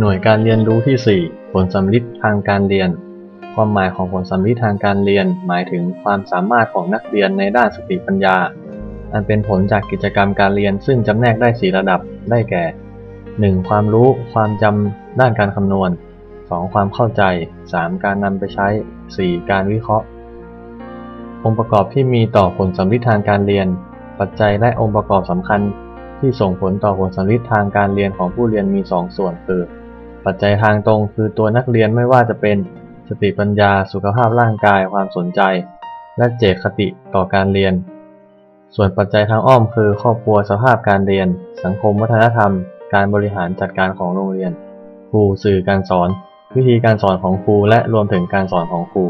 หน่วยการเรียนรู้ที่ 4 ผลสำลิดทางการเรียน ความหมายของผลสำลิดทางการเรียน หมายถึงความสามารถของนักเรียนในด้านสติปัญญา อันเป็นผลจากกิจกรรมการเรียนซึ่งจำแนกได้ 4 ระดับ ได้แก่ 1. ความรู้ ความจำด้านการคำนวณ 2. ความเข้าใจ 3. การนำไปใช้ 4. การวิเคราะห์ องค์ประกอบที่มีต่อผลสำลิดทางการเรียน ปัจจัยและองค์ประกอบสำคัญที่ส่งผลต่อผลสำลิดทางการเรียนของผู้เรียนมี 2 ส่วนคือ ปัจจัยทางตรงคือตัวนักเรียนไม่ว่าจะเป็นสติปัญญาสุขภาพร่างกายความสนใจ และเจตคติต่อการเรียน ส่วนปัจจัยทางอ้อมคือครอบครัวสภาพการเรียน สังคมวัฒนธรรม การบริหารจัดการของโรงเรียน ครูสื่อการสอน วิธีการสอนของครูและรวมถึงการสอนของครู